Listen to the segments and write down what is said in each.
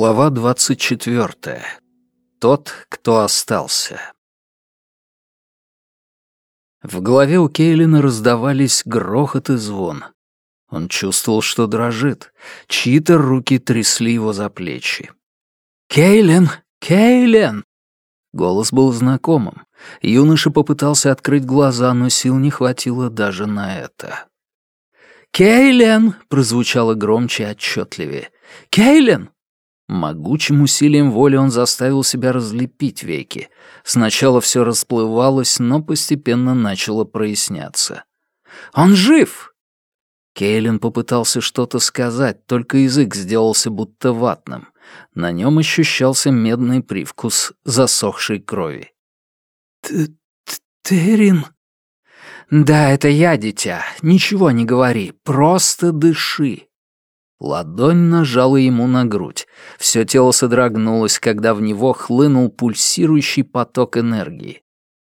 Глава двадцать четвертая. Тот, кто остался. В голове у Кейлина раздавались грохот и звон. Он чувствовал, что дрожит. Чьи-то руки трясли его за плечи. «Кейлин! Кейлин!» Голос был знакомым. Юноша попытался открыть глаза, но сил не хватило даже на это. «Кейлен!» — прозвучало громче и отчетливее. «Кейлен!» Могучим усилием воли он заставил себя разлепить веки. Сначала все расплывалось, но постепенно начало проясняться. «Он жив!» Кейлин попытался что-то сказать, только язык сделался будто ватным. На нем ощущался медный привкус засохшей крови. «Терин?» «Да, это я, дитя. Ничего не говори. Просто дыши». Ладонь нажала ему на грудь. Все тело содрогнулось, когда в него хлынул пульсирующий поток энергии.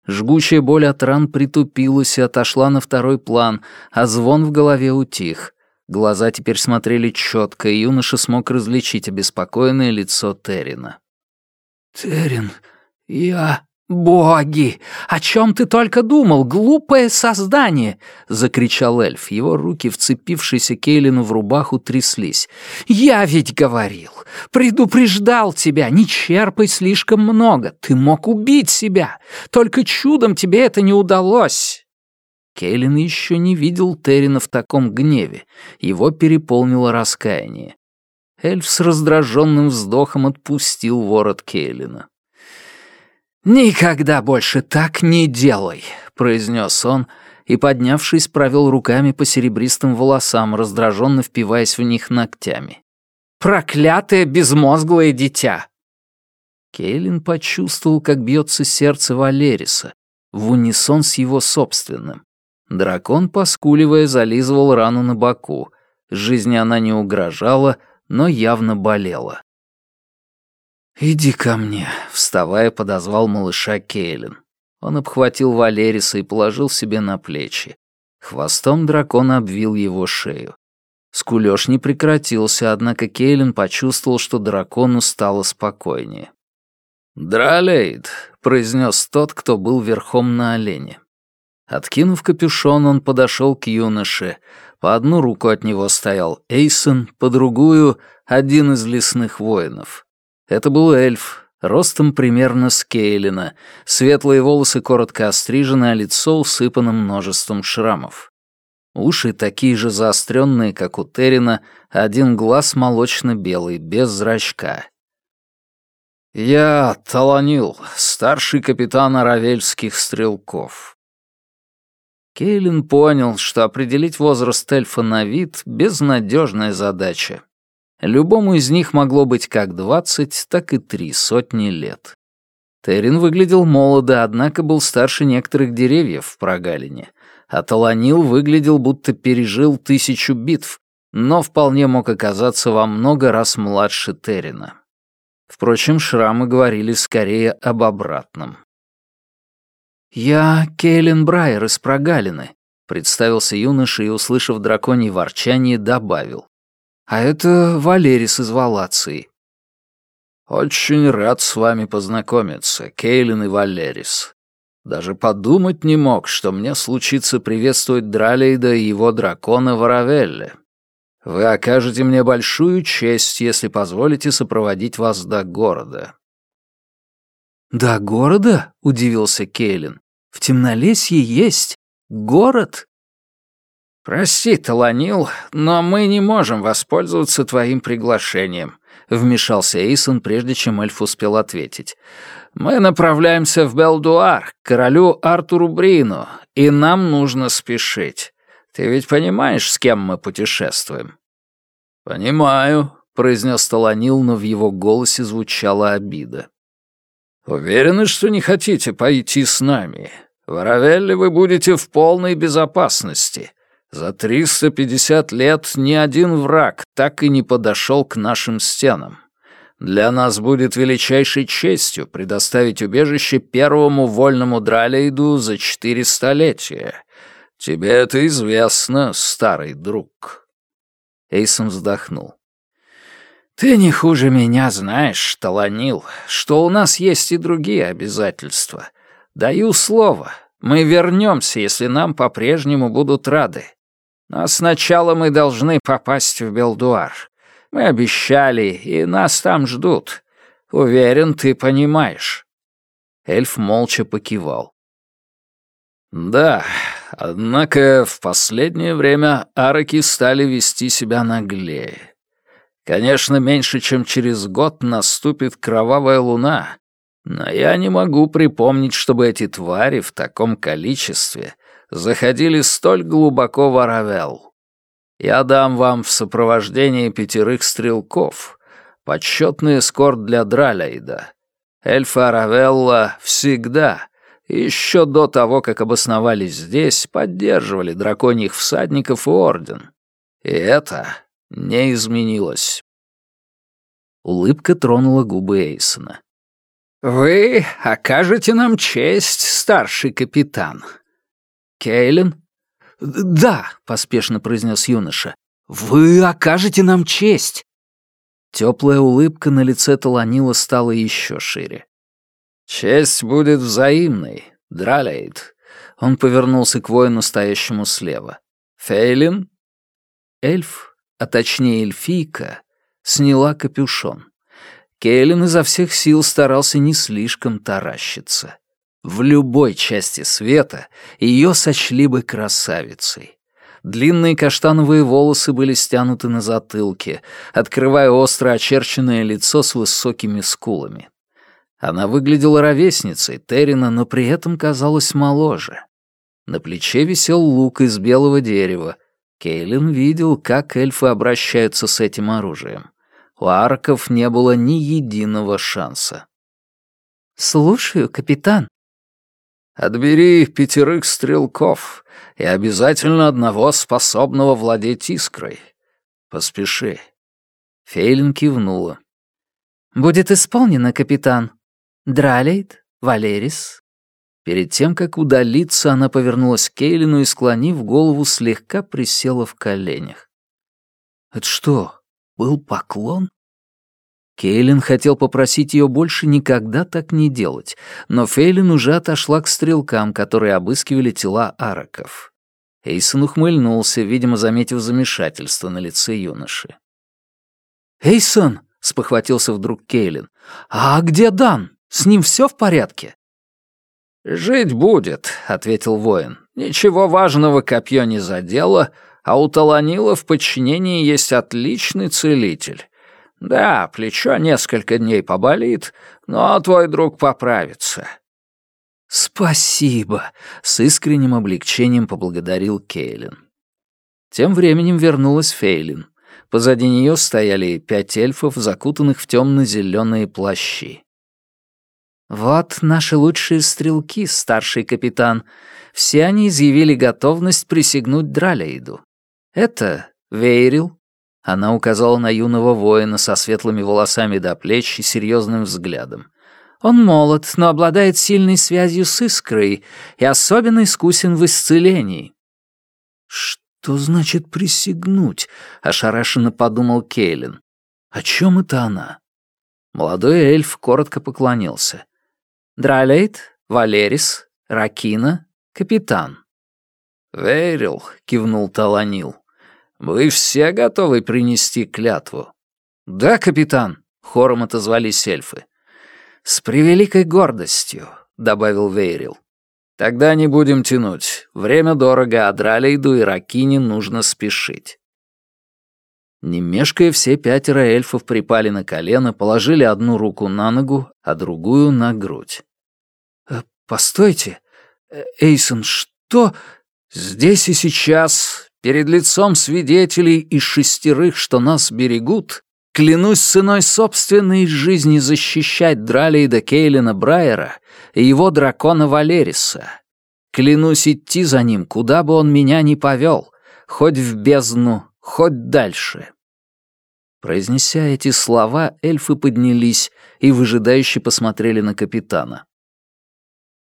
Жгучая боль от ран притупилась и отошла на второй план, а звон в голове утих. Глаза теперь смотрели четко, и юноша смог различить обеспокоенное лицо Террина. «Террин, я...» «Боги! О чем ты только думал, глупое создание!» — закричал эльф. Его руки, вцепившиеся Кейлину в рубаху, тряслись. «Я ведь говорил! Предупреждал тебя! Не черпай слишком много! Ты мог убить себя! Только чудом тебе это не удалось!» Кейлин еще не видел Террина в таком гневе. Его переполнило раскаяние. Эльф с раздраженным вздохом отпустил ворот Кейлина. «Никогда больше так не делай», — произнес он, и, поднявшись, провел руками по серебристым волосам, раздраженно впиваясь в них ногтями. «Проклятое безмозглое дитя!» Кейлин почувствовал, как бьется сердце Валериса, в унисон с его собственным. Дракон, поскуливая, зализывал рану на боку. Жизни она не угрожала, но явно болела. «Иди ко мне», — вставая, подозвал малыша Кейлин. Он обхватил Валериса и положил себе на плечи. Хвостом дракон обвил его шею. Скулёж не прекратился, однако Кейлин почувствовал, что дракону стало спокойнее. «Дралейд», — произнес тот, кто был верхом на олене. Откинув капюшон, он подошел к юноше. По одну руку от него стоял Эйсон, по другую — один из лесных воинов. Это был эльф, ростом примерно с Кейлина, светлые волосы коротко острижены, а лицо усыпано множеством шрамов. Уши такие же заостренные, как у Террина, один глаз молочно-белый, без зрачка. «Я Таланил, старший капитан аравельских стрелков». Кейлин понял, что определить возраст эльфа на вид — безнадежная задача. Любому из них могло быть как двадцать, так и три сотни лет. Террин выглядел молодо, однако был старше некоторых деревьев в прогалине, а Таланил выглядел, будто пережил тысячу битв, но вполне мог оказаться во много раз младше Террина. Впрочем, шрамы говорили скорее об обратном. «Я Кейлин Брайер из прогалины», — представился юноша и, услышав драконье ворчание, добавил. А это Валерис из Валации. Очень рад с вами познакомиться, Кейлин и Валерис. Даже подумать не мог, что мне случится приветствовать Дралейда и его дракона Варавелле. Вы окажете мне большую честь, если позволите сопроводить вас до города». «До города?» — удивился Кейлин. «В темнолесье есть город?» «Прости, Таланил, но мы не можем воспользоваться твоим приглашением», — вмешался Эйсон, прежде чем эльф успел ответить. «Мы направляемся в Белдуар, к королю Артуру Брину, и нам нужно спешить. Ты ведь понимаешь, с кем мы путешествуем?» «Понимаю», — произнес Таланил, но в его голосе звучала обида. «Уверены, что не хотите пойти с нами? В Аравелле вы будете в полной безопасности». За 350 лет ни один враг так и не подошел к нашим стенам. Для нас будет величайшей честью предоставить убежище первому вольному Дралейду за четыре столетия. Тебе это известно, старый друг». Эйсон вздохнул. «Ты не хуже меня знаешь, Таланил, что у нас есть и другие обязательства. Даю слово, мы вернемся, если нам по-прежнему будут рады. Но сначала мы должны попасть в Белдуар. Мы обещали, и нас там ждут. Уверен, ты понимаешь». Эльф молча покивал. «Да, однако в последнее время араки стали вести себя наглее. Конечно, меньше чем через год наступит кровавая луна, но я не могу припомнить, чтобы эти твари в таком количестве заходили столь глубоко в Аравел. Я дам вам в сопровождении пятерых стрелков, почетный эскорт для Драляйда. Эльфы Аравелла всегда, еще до того, как обосновались здесь, поддерживали драконьих всадников и орден. И это не изменилось. Улыбка тронула губы Эйсона. «Вы окажете нам честь, старший капитан». «Кейлен?» «Да», — поспешно произнес юноша. «Вы окажете нам честь». Теплая улыбка на лице Таланила стала еще шире. «Честь будет взаимной, Дралейд». Он повернулся к воину, стоящему слева. «Фейлин?» Эльф, а точнее эльфийка, сняла капюшон. Кейлин изо всех сил старался не слишком таращиться. В любой части света ее сочли бы красавицей. Длинные каштановые волосы были стянуты на затылке, открывая остро очерченное лицо с высокими скулами. Она выглядела ровесницей Террина, но при этом казалась моложе. На плече висел лук из белого дерева. Кейлин видел, как эльфы обращаются с этим оружием. У арков не было ни единого шанса. «Слушаю, капитан». «Отбери пятерых стрелков и обязательно одного способного владеть искрой. Поспеши». Фейлин кивнула. «Будет исполнено, капитан. Дралейд, Валерис». Перед тем, как удалиться, она повернулась к Кейлину и, склонив голову, слегка присела в коленях. «Это что, был поклон? Кейлин хотел попросить ее больше никогда так не делать, но Фейлин уже отошла к стрелкам, которые обыскивали тела араков. Эйсон ухмыльнулся, видимо, заметив замешательство на лице юноши. «Эйсон!» — спохватился вдруг Кейлин. «А где Дан? С ним все в порядке?» «Жить будет», — ответил воин. «Ничего важного копье не задело, а у Таланила в подчинении есть отличный целитель. Да, плечо несколько дней поболит, но твой друг поправится». «Спасибо», — с искренним облегчением поблагодарил Кейлин. Тем временем вернулась Фейлин. Позади нее стояли пять эльфов, закутанных в темно-зеленые плащи. «Вот наши лучшие стрелки, старший капитан. Все они изъявили готовность присягнуть Дралейду. «Это Вейрил?» Она указала на юного воина со светлыми волосами до плеч и серьезным взглядом. «Он молод, но обладает сильной связью с искрой и особенно искусен в исцелении». «Что значит присягнуть?» — ошарашенно подумал Кейлин. «О чем это она?» Молодой эльф коротко поклонился. «Дралейт, Валерис, Ракина, капитан». «Верил», — кивнул Таланил. «Вы все готовы принести клятву?» «Да, капитан», — хором отозвались эльфы. «С превеликой гордостью», — добавил Вейрил. «Тогда не будем тянуть. Время дорого, а Дралейду и Ракине нужно спешить». Не мешкая, все пятеро эльфов припали на колено, положили одну руку на ногу, а другую на грудь. «Э, «Постойте, э, Эйсон, что...» «Здесь и сейчас Перед лицом свидетелей из шестерых, что нас берегут, клянусь ценой собственной жизни защищать Дралейда Кейлина Брайера и его дракона Валериса. Клянусь идти за ним, куда бы он меня ни повел, хоть в бездну, хоть дальше». Произнеся эти слова, эльфы поднялись и выжидающе посмотрели на капитана.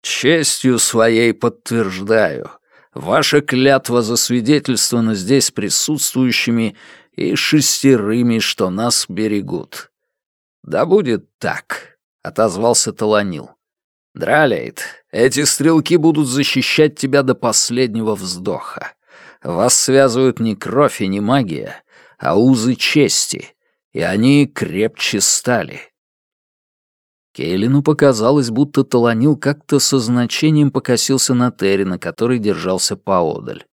«Честью своей подтверждаю», Ваша клятва засвидетельствована здесь присутствующими и шестерыми, что нас берегут. «Да будет так», — отозвался Таланил. «Дралейт, эти стрелки будут защищать тебя до последнего вздоха. Вас связывают не кровь и не магия, а узы чести, и они крепче стали». Кейлину показалось, будто Таланил как-то со значением покосился на Террина, который держался поодаль.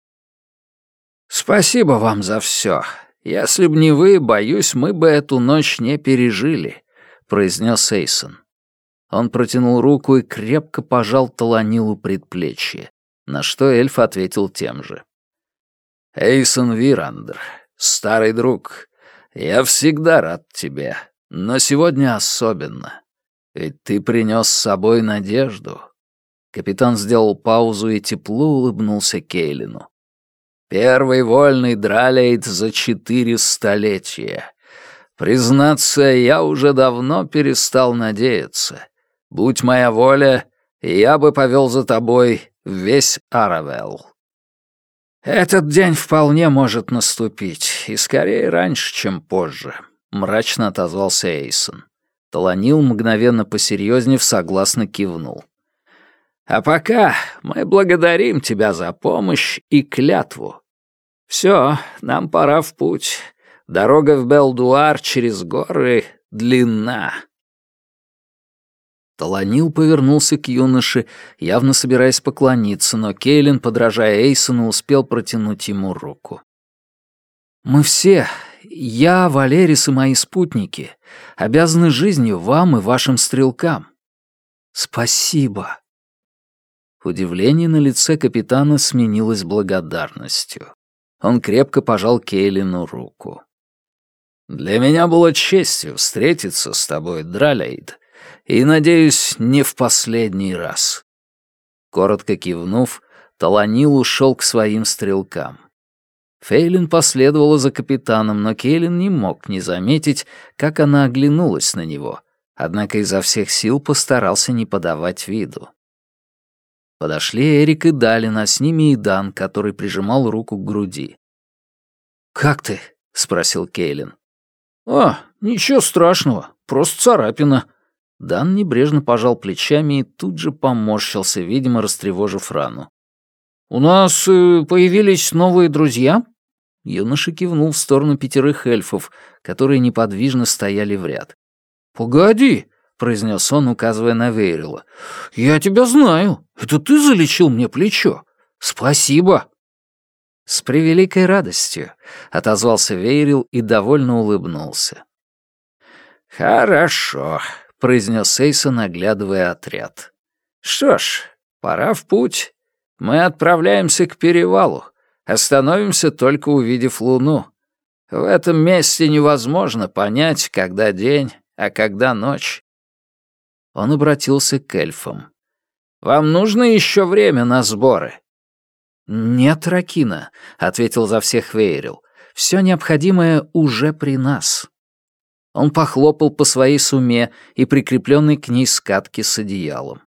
«Спасибо вам за все. Если б не вы, боюсь, мы бы эту ночь не пережили», — произнес Эйсон. Он протянул руку и крепко пожал Таланилу предплечье, на что эльф ответил тем же. «Эйсон Вирандер, старый друг, я всегда рад тебе, но сегодня особенно. Ведь ты принес с собой надежду». Капитан сделал паузу и тепло улыбнулся Кейлину. «Первый вольный дралейт за четыре столетия. Признаться, я уже давно перестал надеяться. Будь моя воля, я бы повел за тобой весь Аравелл». «Этот день вполне может наступить, и скорее раньше, чем позже», — мрачно отозвался Эйсон. Таланил, мгновенно посерьезнев, согласно кивнул. «А пока мы благодарим тебя за помощь и клятву. Все, нам пора в путь. Дорога в Белдуар через горы длинна». Таланил повернулся к юноше, явно собираясь поклониться, но Кейлин, подражая Эйсону, успел протянуть ему руку. «Мы все, я, Валерис и мои спутники, обязаны жизнью вам и вашим стрелкам. Спасибо». Удивление на лице капитана сменилось благодарностью. Он крепко пожал Кейлину руку. «Для меня было честью встретиться с тобой, Дралейд, и, надеюсь, не в последний раз». Коротко кивнув, Таланил ушел к своим стрелкам. Фейлин последовала за капитаном, но Кейлин не мог не заметить, как она оглянулась на него, однако изо всех сил постарался не подавать виду. Подошли Эрик и Далин, а с ними и Дан, который прижимал руку к груди. «Как ты?» — спросил Кейлин. «А, ничего страшного, просто царапина», Дан небрежно пожал плечами и тут же поморщился, видимо, растревожив рану. «У нас э, появились новые друзья?» Юноша кивнул в сторону пятерых эльфов, которые неподвижно стояли в ряд. «Погоди», — произнес он, указывая на Вейрила. «Я тебя знаю. Это ты залечил мне плечо. Спасибо». «С превеликой радостью», — отозвался Вейрил и довольно улыбнулся. «Хорошо», произнес Эйсон, оглядывая отряд. «Что ж, пора в путь. Мы отправляемся к перевалу. Остановимся, только увидев луну. В этом месте невозможно понять, когда день, а когда ночь». Он обратился к эльфам. «Вам нужно еще время на сборы?» «Нет, Ракина», — ответил за всех Вейрил. «Все необходимое уже при нас». Он похлопал по своей суме и прикрепленной к ней скатке с одеялом.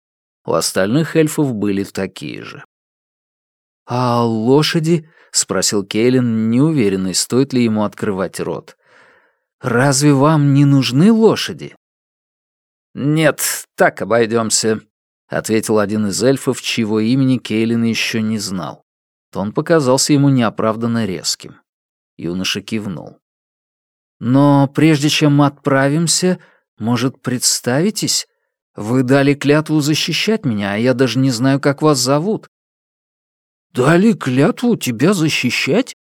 У остальных эльфов были такие же. «А лошади?» — спросил Кейлин, неуверенный, стоит ли ему открывать рот. «Разве вам не нужны лошади?» «Нет, так обойдемся», — ответил один из эльфов, чьего имени Кейлин еще не знал. Тон показался ему неоправданно резким. Юноша кивнул. Но прежде чем мы отправимся, может, представитесь? Вы дали клятву защищать меня, а я даже не знаю, как вас зовут». «Дали клятву тебя защищать?»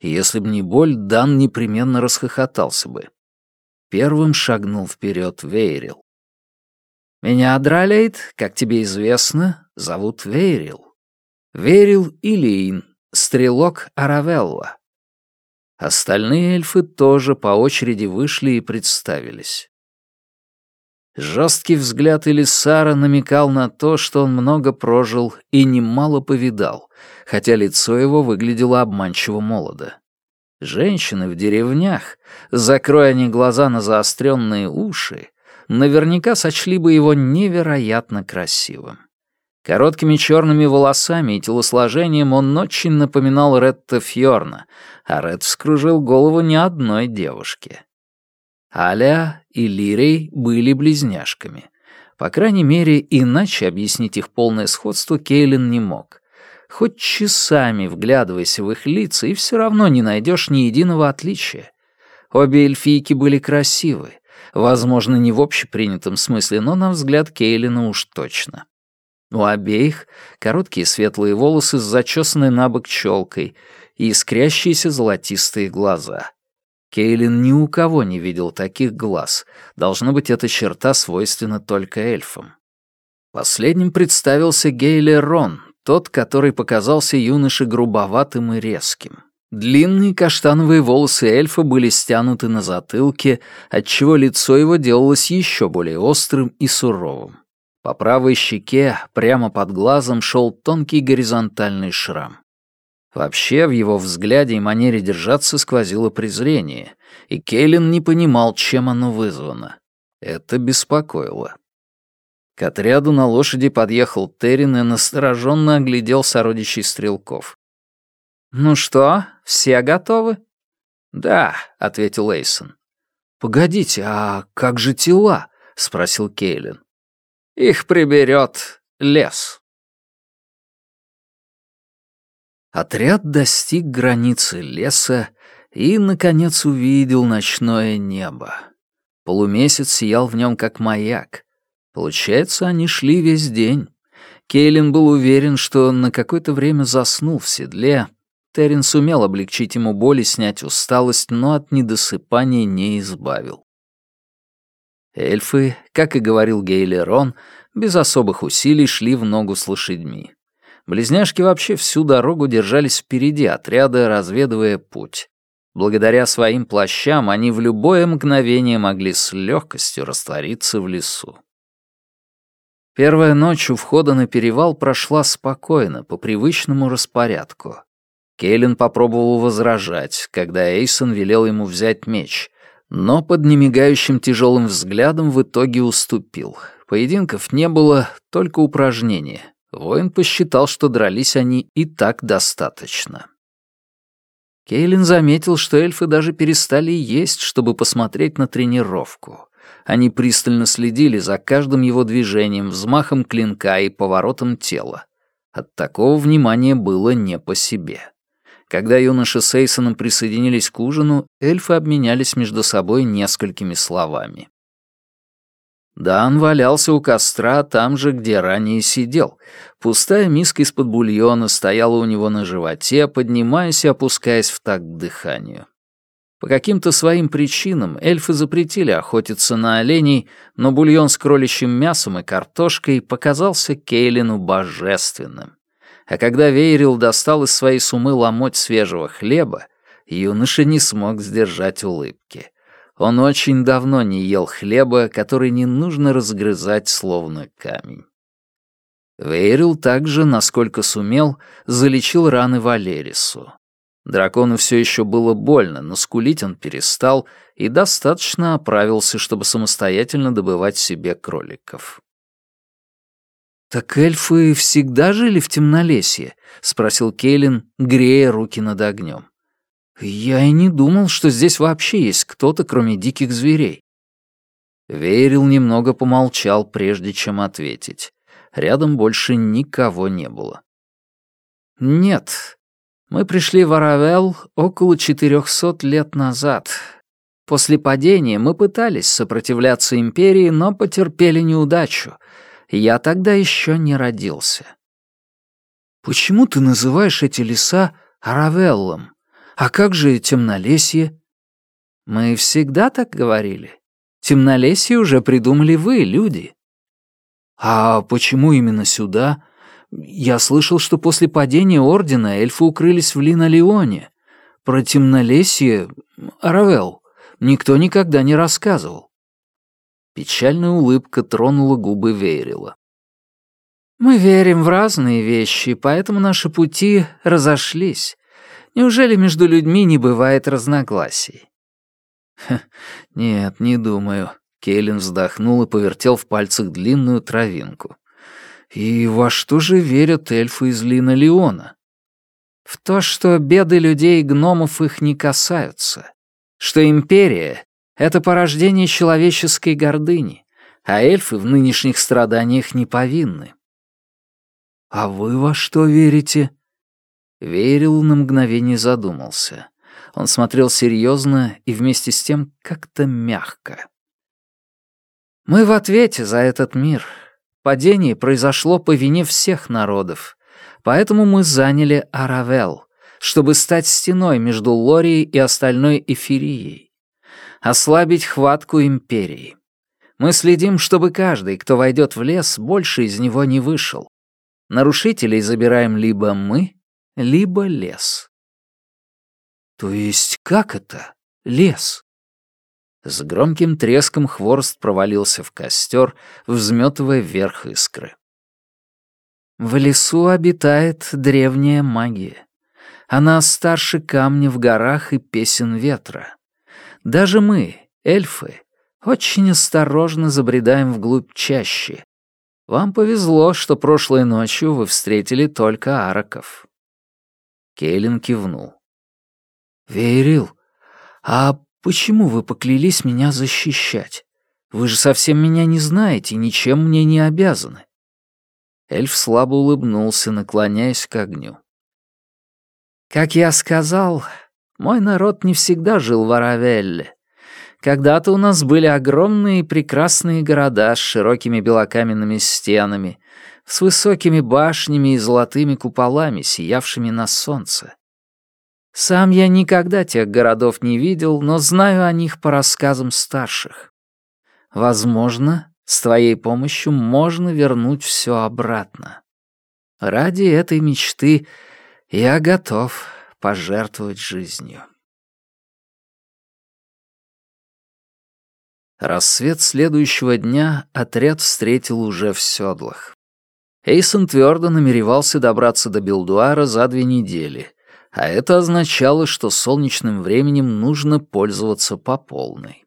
Если б не боль, Дан непременно расхохотался бы. Первым шагнул вперед Вейрил. «Меня Адралейт, как тебе известно, зовут Вейрил. Вейрил Илиин, стрелок Аравелла. Остальные эльфы тоже по очереди вышли и представились. Жесткий взгляд Элисара намекал на то, что он много прожил и немало повидал, хотя лицо его выглядело обманчиво молодо. Женщины в деревнях, закроя они глаза на заостренные уши, наверняка сочли бы его невероятно красивым. Короткими черными волосами и телосложением он очень напоминал Ретта Фьорна, а Ред вскружил голову не одной девушке. Аля и Лирей были близняшками. По крайней мере, иначе объяснить их полное сходство Кейлин не мог. Хоть часами вглядывайся в их лица, и все равно не найдешь ни единого отличия. Обе эльфийки были красивы. Возможно, не в общепринятом смысле, но на взгляд Кейлина уж точно. У обеих короткие светлые волосы с зачесанной на бок челкой и искрящиеся золотистые глаза. Кейлин ни у кого не видел таких глаз. Должно быть, эта черта свойственна только эльфам. Последним представился Гейлер Рон, тот, который показался юноше грубоватым и резким. Длинные каштановые волосы эльфа были стянуты на затылке, отчего лицо его делалось еще более острым и суровым. По правой щеке, прямо под глазом, шел тонкий горизонтальный шрам. Вообще, в его взгляде и манере держаться сквозило презрение, и Кейлин не понимал, чем оно вызвано. Это беспокоило. К отряду на лошади подъехал Террин и настороженно оглядел сородичей стрелков. «Ну что, все готовы?» «Да», — ответил Эйсон. «Погодите, а как же тела?» — спросил Кейлин. Их приберет лес. Отряд достиг границы леса и, наконец, увидел ночное небо. Полумесяц сиял в нем как маяк. Получается, они шли весь день. Кейлин был уверен, что на какое-то время заснул в седле. Террин сумел облегчить ему боль и снять усталость, но от недосыпания не избавил. Эльфы, как и говорил Гейлерон, без особых усилий шли в ногу с лошадьми. Близняшки вообще всю дорогу держались впереди отряда, разведывая путь. Благодаря своим плащам они в любое мгновение могли с легкостью раствориться в лесу. Первая ночь у входа на перевал прошла спокойно, по привычному распорядку. Кейлин попробовал возражать, когда Эйсон велел ему взять меч, но под немигающим тяжелым взглядом в итоге уступил. Поединков не было, только упражнения. Воин посчитал, что дрались они и так достаточно. Кейлин заметил, что эльфы даже перестали есть, чтобы посмотреть на тренировку. Они пристально следили за каждым его движением, взмахом клинка и поворотом тела. От такого внимания было не по себе. Когда юноша с Эйсоном присоединились к ужину, эльфы обменялись между собой несколькими словами. Дан валялся у костра там же, где ранее сидел. Пустая миска из-под бульона стояла у него на животе, поднимаясь и опускаясь в такт дыханию. По каким-то своим причинам эльфы запретили охотиться на оленей, но бульон с кроличьим мясом и картошкой показался Кейлину божественным а когда Вейрил достал из своей сумы ломоть свежего хлеба, юноша не смог сдержать улыбки. Он очень давно не ел хлеба, который не нужно разгрызать словно камень. Вейрил также, насколько сумел, залечил раны Валерису. Дракону все еще было больно, но скулить он перестал и достаточно оправился, чтобы самостоятельно добывать себе кроликов. «Так эльфы всегда жили в темнолесье?» — спросил Кейлин, грея руки над огнем. «Я и не думал, что здесь вообще есть кто-то, кроме диких зверей». Верил немного помолчал, прежде чем ответить. Рядом больше никого не было. «Нет. Мы пришли в Аравел около четырехсот лет назад. После падения мы пытались сопротивляться Империи, но потерпели неудачу, я тогда еще не родился. Почему ты называешь эти леса Аравеллом? А как же темнолесье? Мы всегда так говорили. Темнолесье уже придумали вы, люди. А почему именно сюда? Я слышал, что после падения Ордена эльфы укрылись в Линолеоне. Про темнолесье, Аравел, никто никогда не рассказывал. Печальная улыбка тронула губы Вейрила. «Мы верим в разные вещи, поэтому наши пути разошлись. Неужели между людьми не бывает разногласий?» «Нет, не думаю». Кейлин вздохнул и повертел в пальцах длинную травинку. «И во что же верят эльфы из Лина Леона?» «В то, что беды людей и гномов их не касаются. Что империя — это порождение человеческой гордыни, а эльфы в нынешних страданиях не повинны». «А вы во что верите?» Верил на мгновение задумался. Он смотрел серьезно и вместе с тем как-то мягко. «Мы в ответе за этот мир. Падение произошло по вине всех народов. Поэтому мы заняли Аравел, чтобы стать стеной между Лорией и остальной Эфирией. Ослабить хватку империи. Мы следим, чтобы каждый, кто войдет в лес, больше из него не вышел. Нарушителей забираем либо мы, либо лес. То есть как это? Лес? С громким треском хворост провалился в костер, взметывая вверх искры. В лесу обитает древняя магия. Она старше камня в горах и песен ветра. Даже мы, эльфы, очень осторожно забредаем вглубь чаще. Вам повезло, что прошлой ночью вы встретили только араков. Кейлин кивнул. «Верил, а почему вы поклялись меня защищать? Вы же совсем меня не знаете, ничем мне не обязаны». Эльф слабо улыбнулся, наклоняясь к огню. «Как я сказал, мой народ не всегда жил в Аравелле. Когда-то у нас были огромные и прекрасные города с широкими белокаменными стенами, с высокими башнями и золотыми куполами, сиявшими на солнце. Сам я никогда тех городов не видел, но знаю о них по рассказам старших. Возможно, с твоей помощью можно вернуть все обратно. Ради этой мечты я готов пожертвовать жизнью. Рассвет следующего дня отряд встретил уже в седлах. Эйсон твердо намеревался добраться до Билдуара за две недели, а это означало, что солнечным временем нужно пользоваться по полной.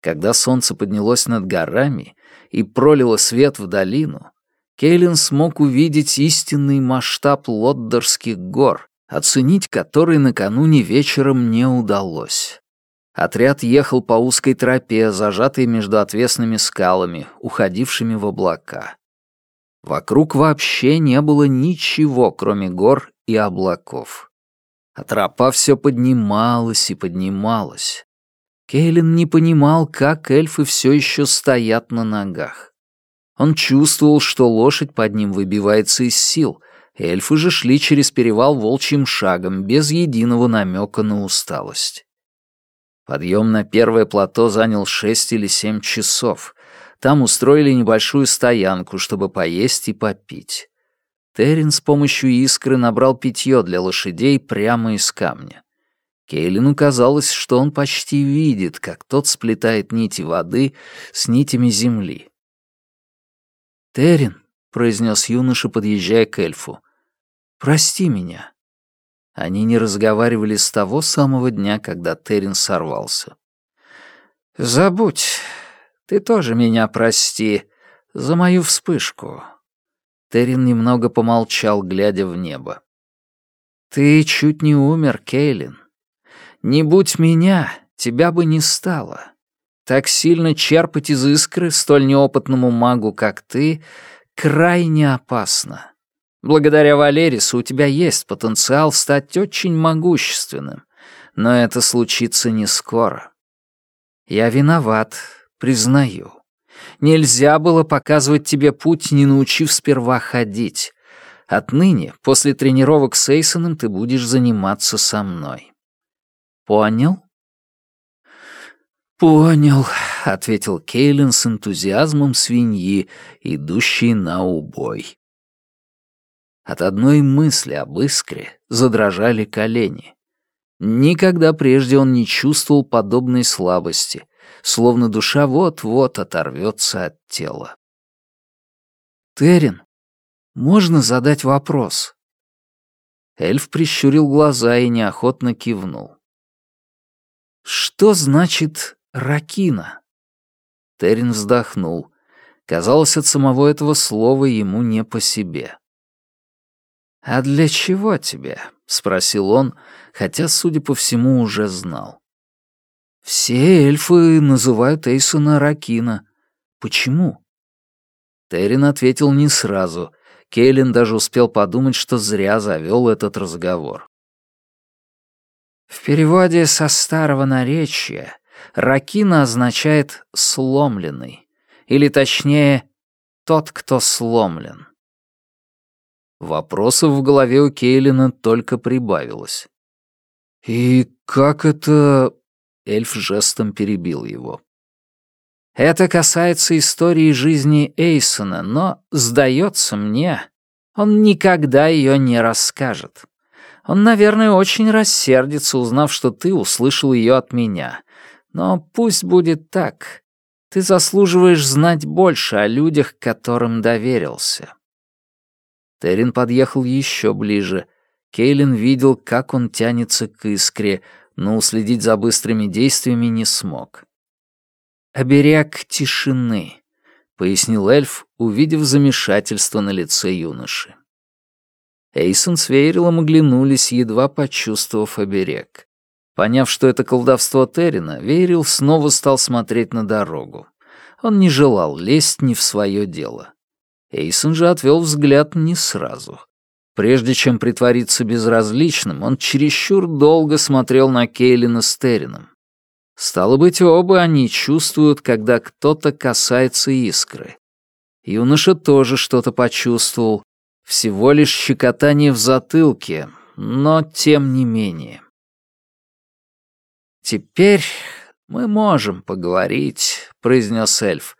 Когда солнце поднялось над горами и пролило свет в долину, Кейлин смог увидеть истинный масштаб Лоддерских гор, оценить который накануне вечером не удалось. Отряд ехал по узкой тропе, зажатой между отвесными скалами, уходившими в облака. Вокруг вообще не было ничего, кроме гор и облаков. А тропа все поднималась и поднималась. Кейлин не понимал, как эльфы все еще стоят на ногах. Он чувствовал, что лошадь под ним выбивается из сил. Эльфы же шли через перевал волчьим шагом, без единого намека на усталость. Подъем на первое плато занял шесть или семь часов. Там устроили небольшую стоянку, чтобы поесть и попить. Террин с помощью искры набрал питье для лошадей прямо из камня. Кейлину казалось, что он почти видит, как тот сплетает нити воды с нитями земли. «Террин», — произнес юноша, подъезжая к эльфу, — «прости меня». Они не разговаривали с того самого дня, когда Террин сорвался. «Забудь. Ты тоже меня прости за мою вспышку. Террин немного помолчал, глядя в небо. «Ты чуть не умер, Кейлин. Не будь меня, тебя бы не стало. Так сильно черпать из искры столь неопытному магу, как ты, крайне опасно. Благодаря Валерису у тебя есть потенциал стать очень могущественным, но это случится не скоро. Я виноват, признаю. Нельзя было показывать тебе путь, не научив сперва ходить. Отныне, после тренировок с Эйсоном, ты будешь заниматься со мной. Понял? «Понял», — ответил Кейлин с энтузиазмом свиньи, идущей на убой. От одной мысли об искре задрожали колени. Никогда прежде он не чувствовал подобной слабости, словно душа вот-вот оторвется от тела. «Террин, можно задать вопрос?» Эльф прищурил глаза и неохотно кивнул. «Что значит «ракина»?» Террин вздохнул. Казалось, от самого этого слова ему не по себе. «А для чего тебе?» — спросил он, хотя, судя по всему, уже знал. «Все эльфы называют Эйсона Ракина. Почему?» Террин ответил не сразу. Кейлин даже успел подумать, что зря завел этот разговор. В переводе со старого наречия «ракина» означает «сломленный», или точнее «тот, кто сломлен». Вопросов в голове у Кейлина только прибавилось. «И как это...» — эльф жестом перебил его. «Это касается истории жизни Эйсона, но, сдается мне, он никогда ее не расскажет. Он, наверное, очень рассердится, узнав, что ты услышал ее от меня. Но пусть будет так. Ты заслуживаешь знать больше о людях, которым доверился». Террин подъехал еще ближе. Кейлин видел, как он тянется к искре, но уследить за быстрыми действиями не смог. «Оберег тишины», — пояснил эльф, увидев замешательство на лице юноши. Эйсон с Вейрилом оглянулись, едва почувствовав оберег. Поняв, что это колдовство Террина, Вейрил снова стал смотреть на дорогу. Он не желал лезть не в свое дело. Эйсон же отвел взгляд не сразу. Прежде чем притвориться безразличным, он чересчур долго смотрел на Кейлина с Террином. Стало быть, оба они чувствуют, когда кто-то касается искры. Юноша тоже что-то почувствовал, всего лишь щекотание в затылке, но тем не менее. «Теперь мы можем поговорить», — произнес эльф.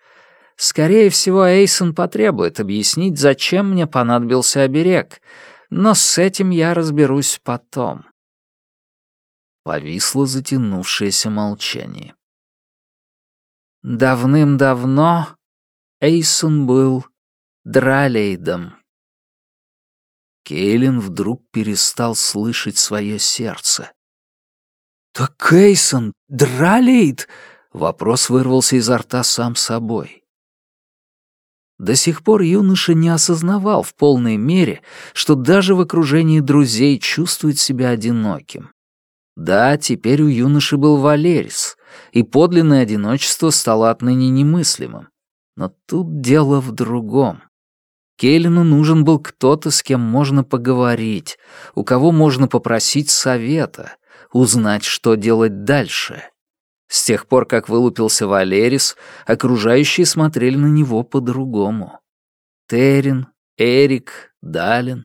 «Скорее всего, Эйсон потребует объяснить, зачем мне понадобился оберег, но с этим я разберусь потом». Повисло затянувшееся молчание. Давным-давно Эйсон был Дралейдом. Кейлин вдруг перестал слышать свое сердце. «Так Кейсон, Дралейд!» — вопрос вырвался изо рта сам собой. До сих пор юноша не осознавал в полной мере, что даже в окружении друзей чувствует себя одиноким. Да, теперь у юноши был Валерис, и подлинное одиночество стало отныне немыслимым. Но тут дело в другом. Кейлину нужен был кто-то, с кем можно поговорить, у кого можно попросить совета, узнать, что делать дальше. С тех пор, как вылупился Валерис, окружающие смотрели на него по-другому. Терин, Эрик, Далин,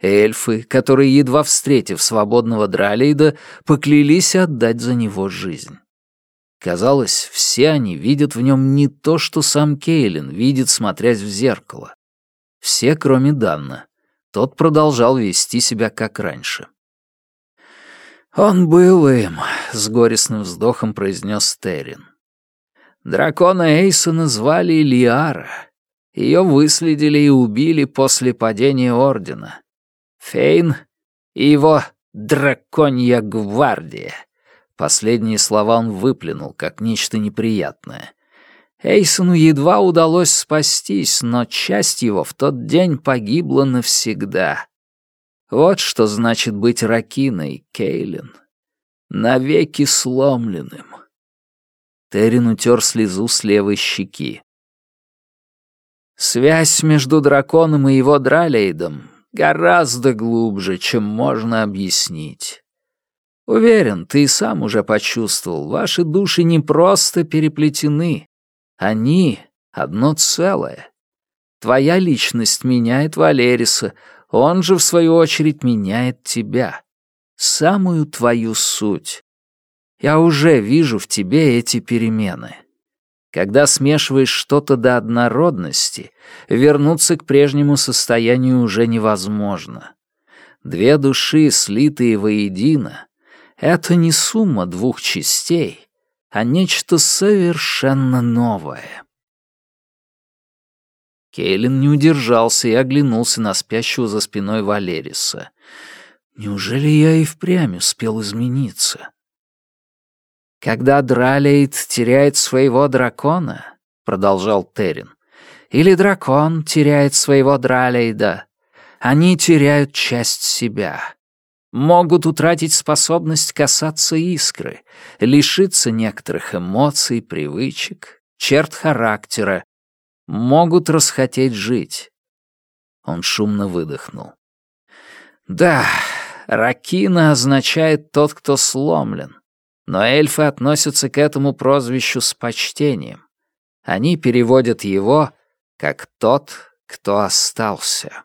эльфы, которые, едва встретив свободного Дралейда, поклялись отдать за него жизнь. Казалось, все они видят в нем не то, что сам Кейлин видит, смотрясь в зеркало. Все, кроме Данна. Тот продолжал вести себя как раньше. «Он был им», — с горестным вздохом произнес Террин. Дракона Эйсона звали Лиара. Ее выследили и убили после падения Ордена. Фейн и его драконья гвардия. Последние слова он выплюнул, как нечто неприятное. Эйсону едва удалось спастись, но часть его в тот день погибла навсегда. Вот что значит быть ракиной, Кейлин. Навеки сломленным. Террин утер слезу с левой щеки. Связь между драконом и его Дралейдом гораздо глубже, чем можно объяснить. Уверен, ты и сам уже почувствовал, ваши души не просто переплетены, они — одно целое. Твоя личность меняет Валериса, он же, в свою очередь, меняет тебя. Самую твою суть. Я уже вижу в тебе эти перемены. Когда смешиваешь что-то до однородности, вернуться к прежнему состоянию уже невозможно. Две души, слитые воедино, — это не сумма двух частей, а нечто совершенно новое. Кейлин не удержался и оглянулся на спящего за спиной Валериса. Неужели я и впрямь успел измениться? Когда Дралейд теряет своего дракона, продолжал Террин, Или дракон теряет своего Дралейда. Они теряют часть себя. Могут утратить способность касаться искры, лишиться некоторых эмоций, привычек, черт характера. Могут расхотеть жить. Он шумно выдохнул. Да, Ракина означает «тот, кто сломлен». Но эльфы относятся к этому прозвищу с почтением. Они переводят его как «тот, кто остался».